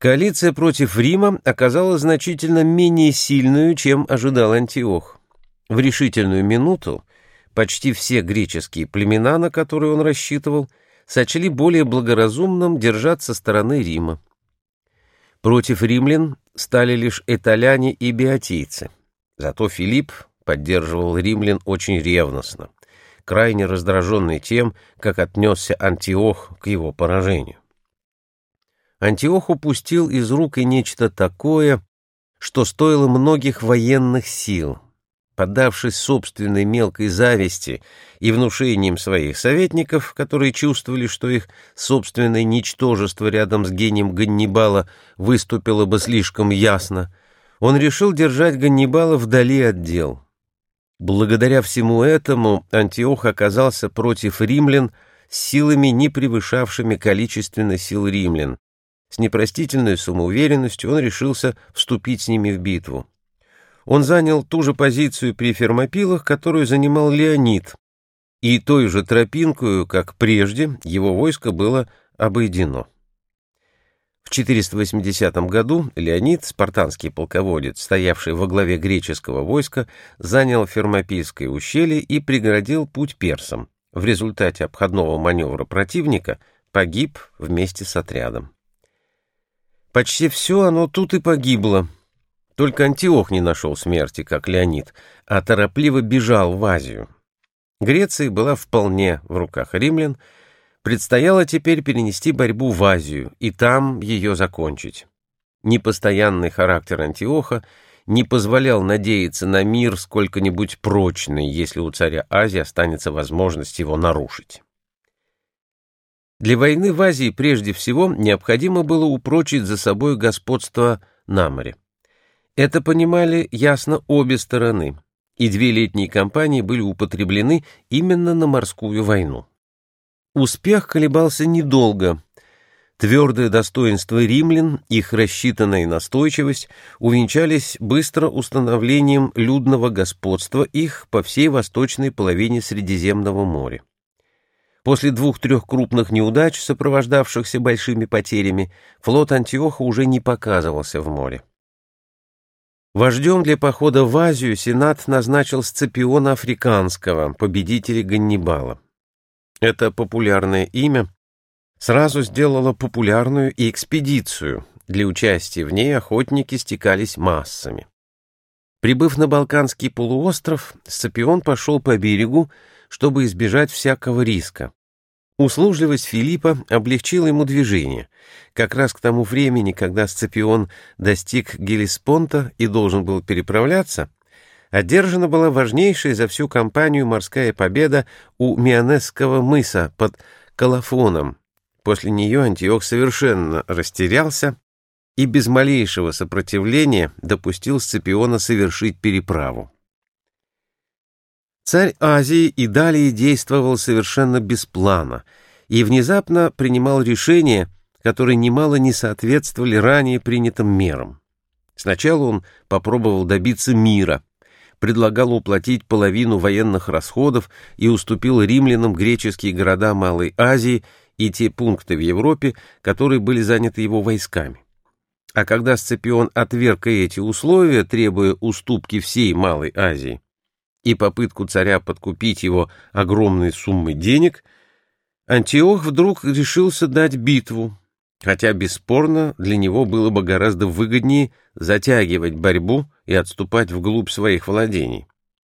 Коалиция против Рима оказалась значительно менее сильной, чем ожидал Антиох. В решительную минуту почти все греческие племена, на которые он рассчитывал, сочли более благоразумным держаться стороны Рима. Против римлян стали лишь эталяне и биотийцы. Зато Филипп поддерживал римлян очень ревностно, крайне раздраженный тем, как отнесся Антиох к его поражению. Антиох упустил из рук и нечто такое, что стоило многих военных сил. Поддавшись собственной мелкой зависти и внушением своих советников, которые чувствовали, что их собственное ничтожество рядом с гением Ганнибала выступило бы слишком ясно, он решил держать Ганнибала вдали от дел. Благодаря всему этому Антиох оказался против римлян силами, не превышавшими количественно сил римлян, с непростительной самоуверенностью он решился вступить с ними в битву. Он занял ту же позицию при Фермопилах, которую занимал Леонид, и той же тропинкою, как прежде, его войско было обойдено. В 480 году Леонид, спартанский полководец, стоявший во главе греческого войска, занял Фермопильское ущелье и преградил путь персам. В результате обходного маневра противника погиб вместе с отрядом. Почти все оно тут и погибло. Только Антиох не нашел смерти, как Леонид, а торопливо бежал в Азию. Греция была вполне в руках римлян, предстояло теперь перенести борьбу в Азию и там ее закончить. Непостоянный характер Антиоха не позволял надеяться на мир сколько-нибудь прочный, если у царя Азии останется возможность его нарушить. Для войны в Азии прежде всего необходимо было упрочить за собой господство на море. Это понимали ясно обе стороны, и две летние кампании были употреблены именно на морскую войну. Успех колебался недолго. Твердое достоинство римлян, их рассчитанная настойчивость увенчались быстро установлением людного господства их по всей восточной половине Средиземного моря. После двух-трех крупных неудач, сопровождавшихся большими потерями, флот Антиоха уже не показывался в море. Вождем для похода в Азию Сенат назначил Сципиона Африканского, победителя Ганнибала. Это популярное имя сразу сделало популярную и экспедицию. Для участия в ней охотники стекались массами. Прибыв на Балканский полуостров, Сципион пошел по берегу, чтобы избежать всякого риска. Услужливость Филиппа облегчила ему движение. Как раз к тому времени, когда Сципион достиг Гелиспонта и должен был переправляться, одержана была важнейшая за всю кампанию морская победа у Мионесского мыса под Колофоном. После нее Антиох совершенно растерялся и без малейшего сопротивления допустил Сципиона совершить переправу. Царь Азии и далее действовал совершенно без плана и внезапно принимал решения, которые немало не соответствовали ранее принятым мерам. Сначала он попробовал добиться мира, предлагал уплатить половину военных расходов и уступил римлянам греческие города Малой Азии и те пункты в Европе, которые были заняты его войсками. А когда Сципион отверг эти условия, требуя уступки всей Малой Азии, и попытку царя подкупить его огромной суммой денег, Антиох вдруг решился дать битву, хотя, бесспорно, для него было бы гораздо выгоднее затягивать борьбу и отступать вглубь своих владений.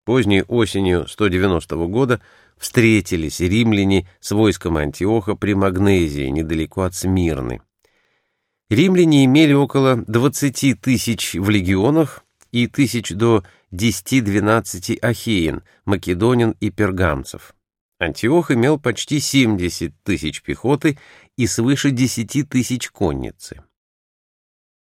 Поздней осенью 190 года встретились римляне с войском Антиоха при Магнезии, недалеко от Смирны. Римляне имели около 20 тысяч в легионах и тысяч до 10-12 ахеин, македонин и пергамцев. Антиох имел почти 70 тысяч пехоты и свыше 10 тысяч конницы.